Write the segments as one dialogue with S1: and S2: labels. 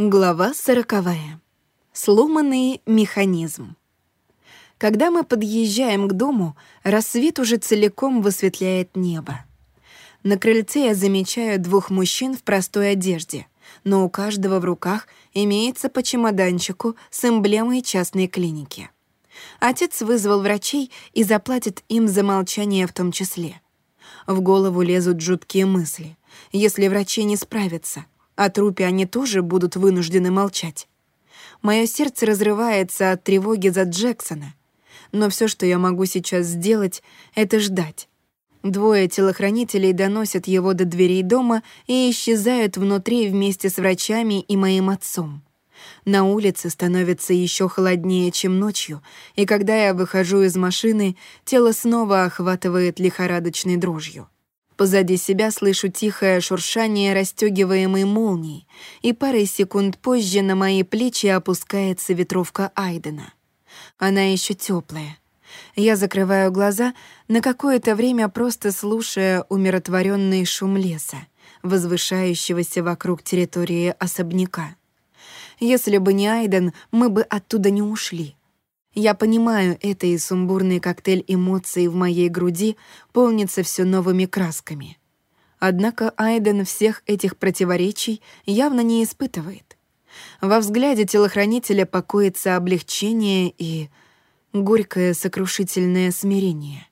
S1: Глава сороковая. Сломанный механизм. Когда мы подъезжаем к дому, рассвет уже целиком высветляет небо. На крыльце я замечаю двух мужчин в простой одежде, но у каждого в руках имеется по чемоданчику с эмблемой частной клиники. Отец вызвал врачей и заплатит им за молчание в том числе. В голову лезут жуткие мысли. Если врачи не справятся — о трупе они тоже будут вынуждены молчать. Мое сердце разрывается от тревоги за Джексона. Но все, что я могу сейчас сделать, это ждать. Двое телохранителей доносят его до дверей дома и исчезают внутри вместе с врачами и моим отцом. На улице становится еще холоднее, чем ночью, и когда я выхожу из машины, тело снова охватывает лихорадочной дрожью. Позади себя слышу тихое шуршание расстёгиваемой молнии, и парой секунд позже на мои плечи опускается ветровка Айдена. Она еще теплая. Я закрываю глаза, на какое-то время просто слушая умиротворенный шум леса, возвышающегося вокруг территории особняка. Если бы не Айден, мы бы оттуда не ушли. Я понимаю это, и сумбурный коктейль эмоций в моей груди полнится все новыми красками. Однако Айден всех этих противоречий явно не испытывает. Во взгляде телохранителя покоится облегчение и горькое сокрушительное смирение.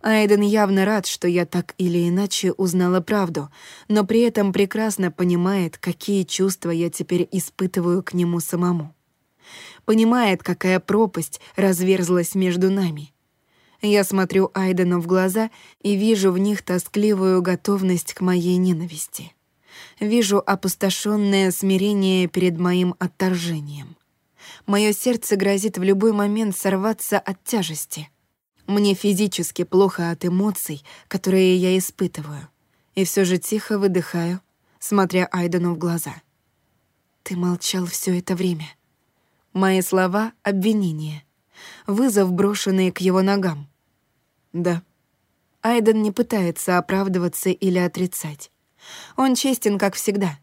S1: Айден явно рад, что я так или иначе узнала правду, но при этом прекрасно понимает, какие чувства я теперь испытываю к нему самому понимает, какая пропасть разверзлась между нами. Я смотрю Айдену в глаза и вижу в них тоскливую готовность к моей ненависти. Вижу опустошенное смирение перед моим отторжением. Мое сердце грозит в любой момент сорваться от тяжести. Мне физически плохо от эмоций, которые я испытываю. И все же тихо выдыхаю, смотря Айдену в глаза. «Ты молчал все это время», Мои слова — обвинение. Вызов, брошенный к его ногам. Да. Айден не пытается оправдываться или отрицать. Он честен, как всегда.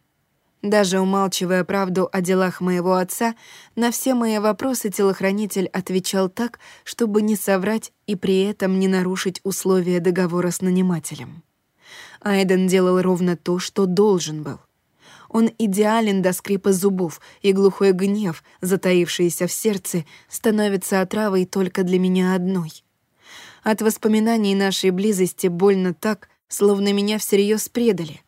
S1: Даже умалчивая правду о делах моего отца, на все мои вопросы телохранитель отвечал так, чтобы не соврать и при этом не нарушить условия договора с нанимателем. Айден делал ровно то, что должен был. Он идеален до скрипа зубов, и глухой гнев, затаившийся в сердце, становится отравой только для меня одной. От воспоминаний нашей близости больно так, словно меня всерьез предали.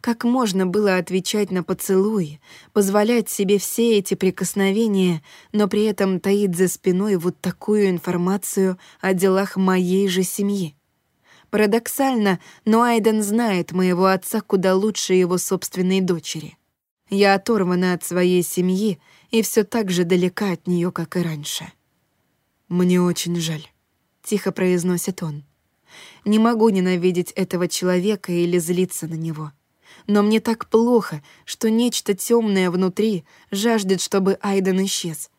S1: Как можно было отвечать на поцелуи, позволять себе все эти прикосновения, но при этом таить за спиной вот такую информацию о делах моей же семьи? Парадоксально, но Айден знает моего отца куда лучше его собственной дочери. Я оторвана от своей семьи и все так же далека от нее, как и раньше. «Мне очень жаль», — тихо произносит он. «Не могу ненавидеть этого человека или злиться на него. Но мне так плохо, что нечто темное внутри жаждет, чтобы Айден исчез.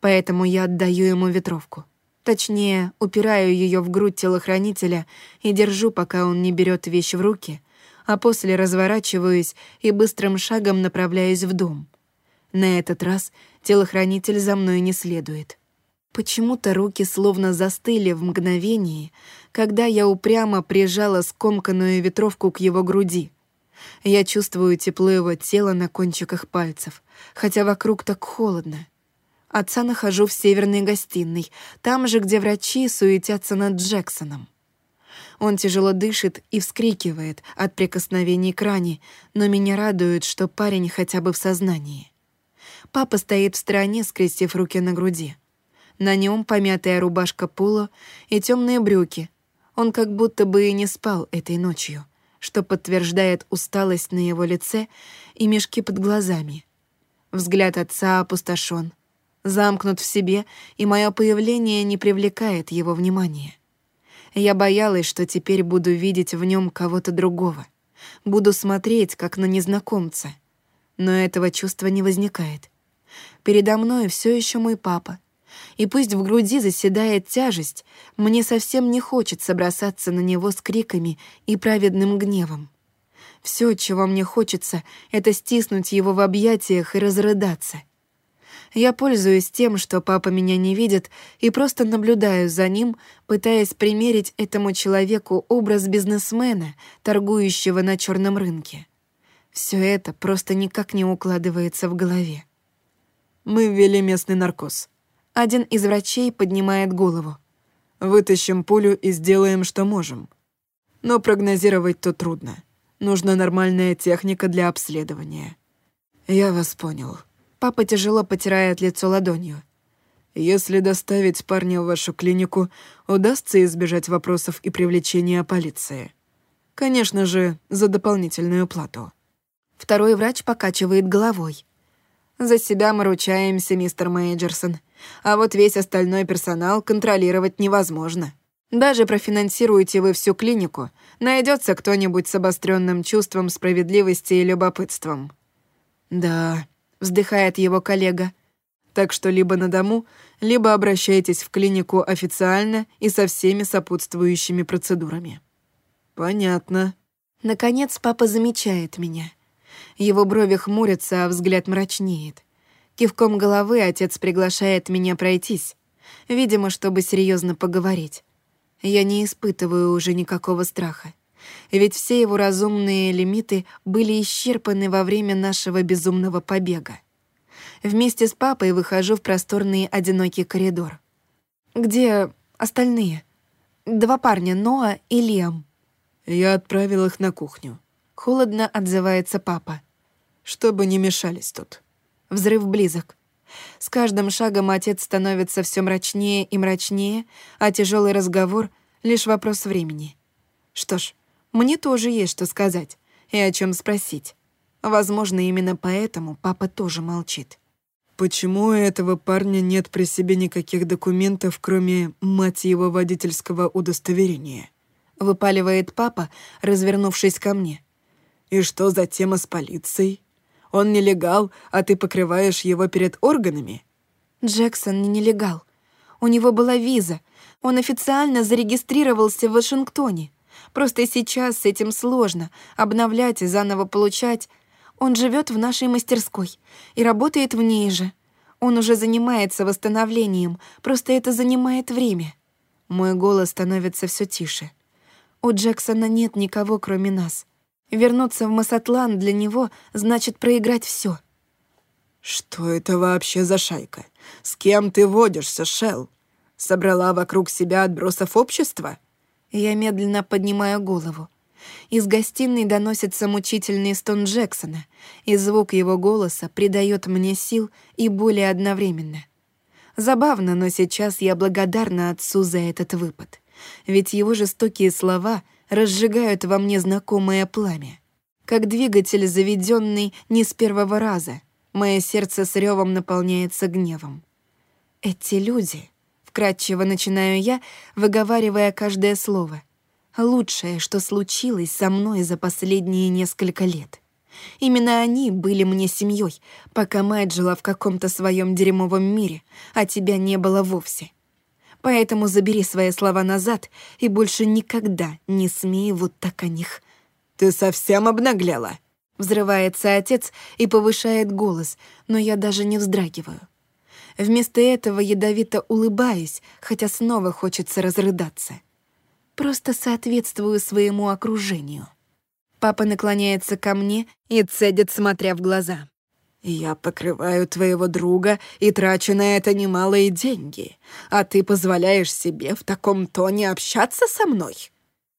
S1: Поэтому я отдаю ему ветровку. Точнее, упираю ее в грудь телохранителя и держу, пока он не берет вещь в руки, а после разворачиваюсь и быстрым шагом направляюсь в дом. На этот раз телохранитель за мной не следует. Почему-то руки словно застыли в мгновении, когда я упрямо прижала скомканную ветровку к его груди. Я чувствую тепло его тела на кончиках пальцев, хотя вокруг так холодно. Отца нахожу в северной гостиной, там же, где врачи суетятся над Джексоном. Он тяжело дышит и вскрикивает от прикосновений к ране, но меня радует, что парень хотя бы в сознании. Папа стоит в стороне, скрестив руки на груди. На нем помятая рубашка пола и темные брюки. Он как будто бы и не спал этой ночью, что подтверждает усталость на его лице и мешки под глазами. Взгляд отца опустошен, замкнут в себе, и мое появление не привлекает его внимания. Я боялась, что теперь буду видеть в нем кого-то другого, буду смотреть, как на незнакомца. Но этого чувства не возникает. Передо мной все еще мой папа. И пусть в груди заседает тяжесть, мне совсем не хочется бросаться на него с криками и праведным гневом. Все, чего мне хочется, это стиснуть его в объятиях и разрыдаться. Я пользуюсь тем, что папа меня не видит, и просто наблюдаю за ним, пытаясь примерить этому человеку образ бизнесмена, торгующего на черном рынке. Все это просто никак не укладывается в голове.
S2: Мы ввели местный наркоз.
S1: Один из врачей поднимает голову.
S2: Вытащим пулю и сделаем, что можем. Но прогнозировать то трудно. Нужна нормальная техника для обследования. Я вас понял.
S1: Папа тяжело потирает лицо ладонью.
S2: Если доставить парня в вашу клинику, удастся избежать вопросов и привлечения полиции. Конечно же, за дополнительную плату.
S1: Второй врач покачивает головой. За себя мы ручаемся, мистер Мейджерсон. А вот весь остальной персонал контролировать невозможно. Даже профинансируете вы всю клинику, найдется кто-нибудь с обостренным чувством справедливости и любопытством.
S2: Да,
S1: вздыхает его коллега.
S2: Так что либо на дому, либо обращайтесь в клинику официально и со всеми сопутствующими процедурами. Понятно.
S1: Наконец папа замечает меня. Его брови хмурятся, а взгляд мрачнеет. Кивком головы отец приглашает меня пройтись, видимо, чтобы серьезно поговорить. Я не испытываю уже никакого страха. Ведь все его разумные лимиты были исчерпаны во время нашего безумного побега. Вместе с папой выхожу в просторный одинокий коридор. Где остальные? Два парня, Ноа и Лиам.
S2: Я отправил их на кухню.
S1: Холодно отзывается папа.
S2: Чтобы не мешались тут.
S1: Взрыв близок. С каждым шагом отец становится все мрачнее и мрачнее, а тяжелый разговор — лишь вопрос времени. Что ж, мне тоже есть что сказать и о чем спросить. Возможно, именно поэтому папа тоже молчит.
S2: Почему у этого парня нет при себе никаких документов, кроме, мать его, водительского удостоверения?
S1: Выпаливает папа, развернувшись ко мне.
S2: И что за тема с полицией? Он нелегал, а ты покрываешь его перед органами?»
S1: «Джексон не нелегал. У него была виза. Он официально зарегистрировался в Вашингтоне. Просто сейчас с этим сложно. Обновлять и заново получать. Он живет в нашей мастерской и работает в ней же. Он уже занимается восстановлением, просто это занимает время». Мой голос становится все тише. У Джексона нет никого, кроме нас. Вернуться в Масатлан для него значит проиграть все.
S2: «Что это вообще за шайка? С кем ты водишься, Шел? Собрала вокруг себя отбросов общества?»
S1: Я медленно поднимаю голову. Из гостиной доносится мучительный стон Джексона, и звук его голоса придает мне сил и боли одновременно. Забавно, но сейчас я благодарна отцу за этот выпад, ведь его жестокие слова — разжигают во мне знакомое пламя. Как двигатель, заведенный не с первого раза, мое сердце с ревом наполняется гневом. Эти люди, вкратчиво начинаю я, выговаривая каждое слово, лучшее, что случилось со мной за последние несколько лет. Именно они были мне семьей, пока мать жила в каком-то своем дерьмовом мире, а тебя не было вовсе. Поэтому забери свои слова назад и больше никогда не смей вот так о них.
S2: Ты совсем обнаглела.
S1: Взрывается отец и повышает голос, но я даже не вздрагиваю. Вместо этого ядовито улыбаюсь, хотя снова хочется разрыдаться. Просто соответствую своему окружению. Папа наклоняется ко мне и цедит, смотря в глаза.
S2: «Я покрываю твоего друга и трачу на это немалые деньги, а ты позволяешь себе в таком тоне общаться со мной?»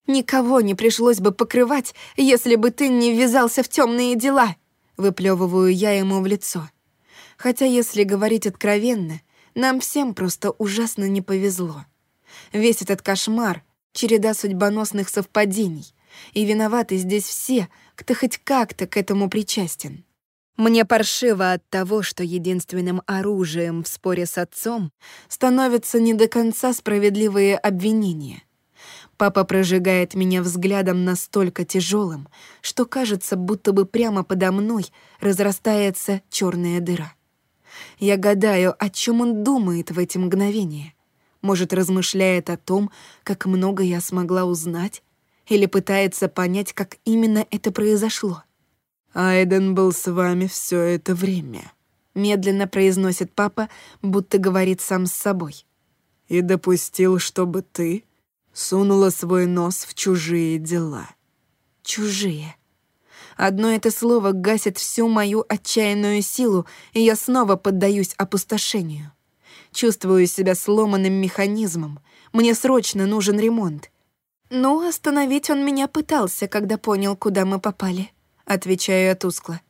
S1: «Никого не пришлось бы покрывать, если бы ты не ввязался в темные дела», выплевываю я ему в лицо. Хотя, если говорить откровенно, нам всем просто ужасно не повезло. Весь этот кошмар — череда судьбоносных совпадений, и виноваты здесь все, кто хоть как-то к этому причастен. Мне паршиво от того, что единственным оружием в споре с отцом становятся не до конца справедливые обвинения. Папа прожигает меня взглядом настолько тяжелым, что кажется, будто бы прямо подо мной разрастается черная дыра. Я гадаю, о чем он думает в эти мгновения. Может, размышляет о том, как много я смогла узнать? Или пытается понять, как именно это произошло.
S2: «Айден был с вами все это время», —
S1: медленно произносит папа, будто говорит сам с собой.
S2: «И допустил, чтобы ты сунула свой нос в чужие дела».
S1: «Чужие». Одно это слово гасит всю мою отчаянную силу, и я снова поддаюсь опустошению. Чувствую себя сломанным механизмом. Мне срочно нужен ремонт. Ну, остановить он меня пытался, когда понял, куда мы попали. Отвечаю я тускло.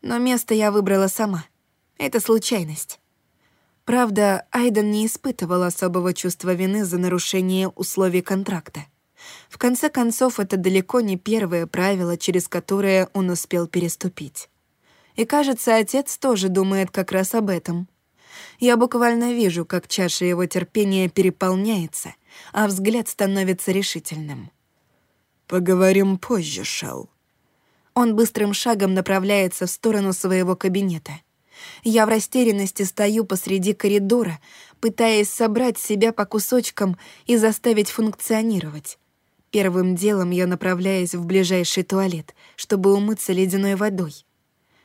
S1: Но место я выбрала сама. Это случайность. Правда, Айден не испытывал особого чувства вины за нарушение условий контракта. В конце концов, это далеко не первое правило, через которое он успел переступить. И кажется, отец тоже думает как раз об этом. Я буквально вижу, как чаша его терпения переполняется, а взгляд становится решительным.
S2: «Поговорим позже, Шелл».
S1: Он быстрым шагом направляется в сторону своего кабинета. Я в растерянности стою посреди коридора, пытаясь собрать себя по кусочкам и заставить функционировать. Первым делом я направляюсь в ближайший туалет, чтобы умыться ледяной водой.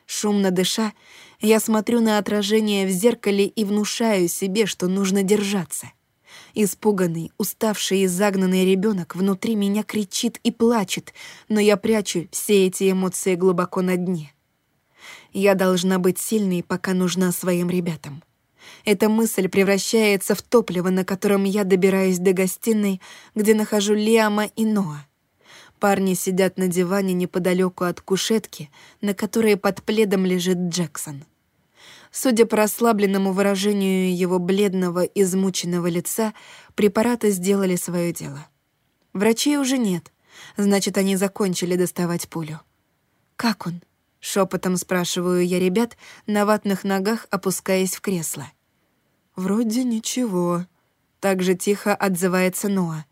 S1: Шумно дыша, я смотрю на отражение в зеркале и внушаю себе, что нужно держаться. Испуганный, уставший и загнанный ребенок внутри меня кричит и плачет, но я прячу все эти эмоции глубоко на дне. Я должна быть сильной, пока нужна своим ребятам. Эта мысль превращается в топливо, на котором я добираюсь до гостиной, где нахожу Лиама и Ноа. Парни сидят на диване неподалеку от кушетки, на которой под пледом лежит Джексон. Судя по расслабленному выражению его бледного, измученного лица, препараты сделали свое дело. Врачей уже нет, значит, они закончили доставать пулю. «Как он?» — шепотом спрашиваю я ребят, на ватных ногах опускаясь в кресло.
S2: «Вроде ничего», — так же тихо отзывается Ноа.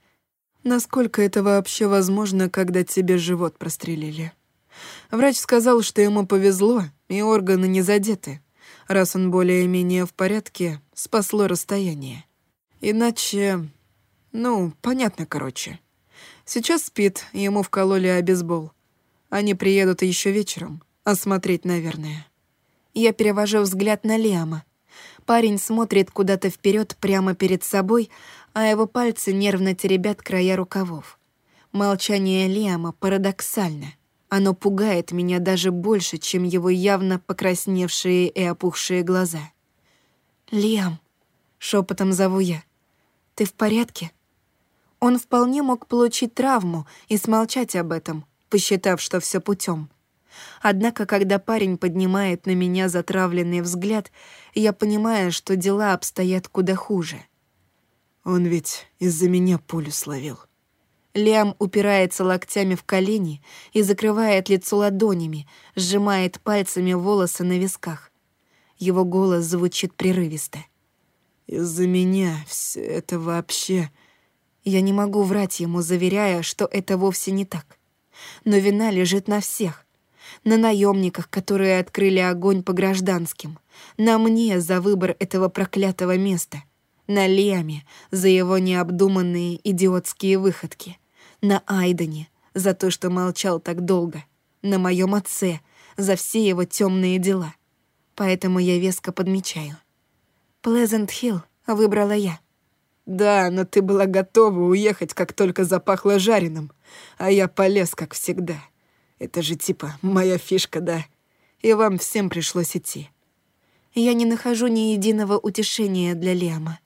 S2: Насколько это вообще возможно, когда тебе живот прострелили? Врач сказал, что ему повезло, и органы не задеты. Раз он более-менее в порядке, спасло расстояние. Иначе... Ну, понятно, короче. Сейчас спит, ему вкололи обезбол. Они приедут еще вечером. Осмотреть, наверное.
S1: Я перевожу взгляд на Лиама. Парень смотрит куда-то вперед прямо перед собой, а его пальцы нервно теребят края рукавов. Молчание Лиама парадоксально. Оно пугает меня даже больше, чем его явно покрасневшие и опухшие глаза. «Лиам», — шепотом зову я, — «ты в порядке?» Он вполне мог получить травму и смолчать об этом, посчитав, что все путем. Однако, когда парень поднимает на меня затравленный взгляд, я понимаю, что дела обстоят куда хуже —
S2: он ведь из-за меня пулю словил.
S1: Лиам упирается локтями в колени и закрывает лицо ладонями, сжимает пальцами волосы на висках. Его голос звучит прерывисто.
S2: «Из-за меня все это вообще...»
S1: Я не могу врать ему, заверяя, что это вовсе не так. Но вина лежит на всех. На наемниках, которые открыли огонь по гражданским. На мне за выбор этого проклятого места — на Леме за его необдуманные идиотские выходки, на Айдене за то, что молчал так долго, на моем отце за все его темные дела. Поэтому я веско подмечаю. Плезент Хилл выбрала я.
S2: Да, но ты была готова уехать, как только запахло жареным, а я полез, как всегда. Это же типа моя фишка, да? И вам всем пришлось идти.
S1: Я не нахожу ни единого утешения для Лема.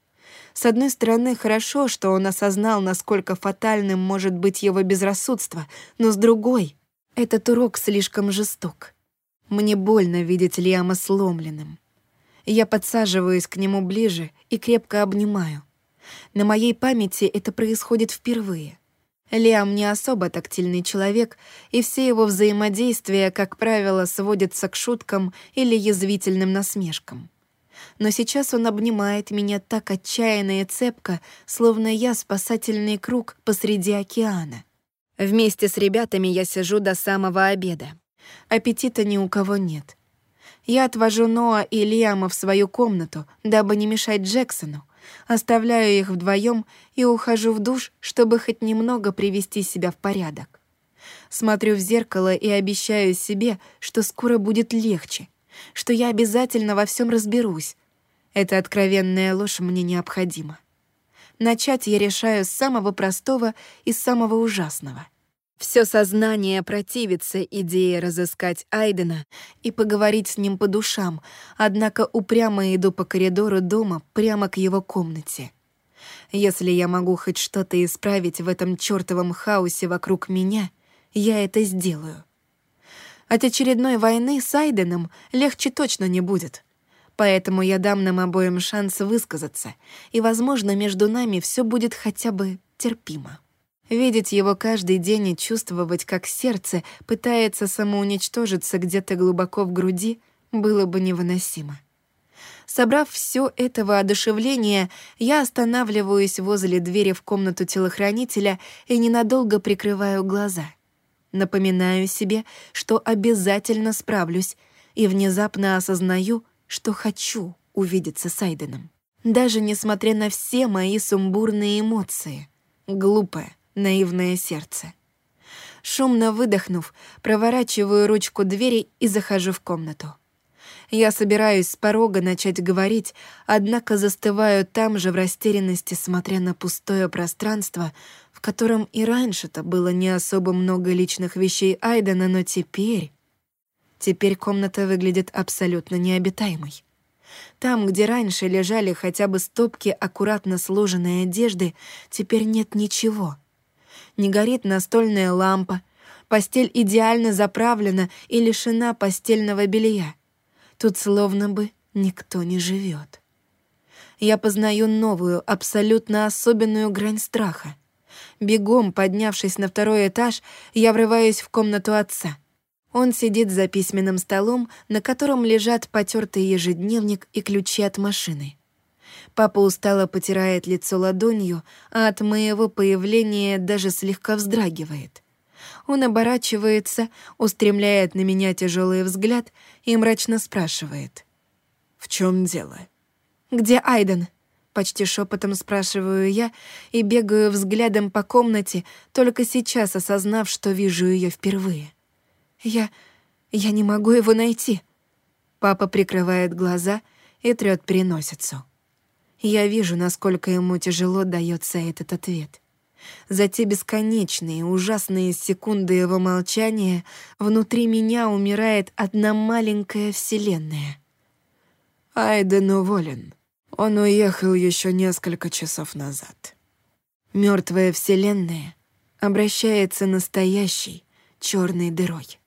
S1: С одной стороны, хорошо, что он осознал, насколько фатальным может быть его безрассудство, но с другой, этот урок слишком жесток. Мне больно видеть Лиама сломленным. Я подсаживаюсь к нему ближе и крепко обнимаю. На моей памяти это происходит впервые. Лиам не особо тактильный человек, и все его взаимодействия, как правило, сводятся к шуткам или язвительным насмешкам но сейчас он обнимает меня так отчаянно и цепко, словно я спасательный круг посреди океана. Вместе с ребятами я сижу до самого обеда. Аппетита ни у кого нет. Я отвожу Ноа и Лиама в свою комнату, дабы не мешать Джексону, Оставляю их вдвоем и ухожу в душ, чтобы хоть немного привести себя в порядок. Смотрю в зеркало и обещаю себе, что скоро будет легче, что я обязательно во всем разберусь. Эта откровенная ложь мне необходима. Начать я решаю с самого простого и самого ужасного — все сознание противится идее разыскать Айдена и поговорить с ним по душам, однако упрямо иду по коридору дома прямо к его комнате. Если я могу хоть что-то исправить в этом чёртовом хаосе вокруг меня, я это сделаю. От очередной войны с Айденом легче точно не будет. Поэтому я дам нам обоим шанс высказаться, и, возможно, между нами все будет хотя бы терпимо. Видеть его каждый день и чувствовать, как сердце пытается самоуничтожиться где-то глубоко в груди, было бы невыносимо. Собрав все это воодушевление, я останавливаюсь возле двери в комнату телохранителя и ненадолго прикрываю глаза. Напоминаю себе, что обязательно справлюсь, и внезапно осознаю, что хочу увидеться с Айденом. Даже несмотря на все мои сумбурные эмоции. Глупая, наивное сердце. Шумно выдохнув, проворачиваю ручку двери и захожу в комнату. Я собираюсь с порога начать говорить, однако застываю там же в растерянности, смотря на пустое пространство, в котором и раньше-то было не особо много личных вещей Айдена, но теперь... Теперь комната выглядит абсолютно необитаемой. Там, где раньше лежали хотя бы стопки аккуратно сложенной одежды, теперь нет ничего — не горит настольная лампа, постель идеально заправлена и лишена постельного белья. Тут словно бы никто не живет. Я познаю новую, абсолютно особенную грань страха. Бегом, поднявшись на второй этаж, я врываюсь в комнату отца. Он сидит за письменным столом, на котором лежат потертый ежедневник и ключи от машины. Папа устало потирает лицо ладонью, а от моего появления даже слегка вздрагивает. Он оборачивается, устремляет на меня тяжелый взгляд и мрачно спрашивает.
S2: «В чем дело?»
S1: «Где Айден?» Почти шепотом спрашиваю я и бегаю взглядом по комнате, только сейчас осознав, что вижу ее впервые. «Я... я не могу его найти». Папа прикрывает глаза и трёт переносицу. Я вижу, насколько ему тяжело дается этот ответ. За те бесконечные, ужасные секунды его молчания внутри меня умирает одна маленькая вселенная.
S2: Айден уволен. Он уехал еще несколько часов назад.
S1: Мертвая вселенная обращается настоящей черной дырой.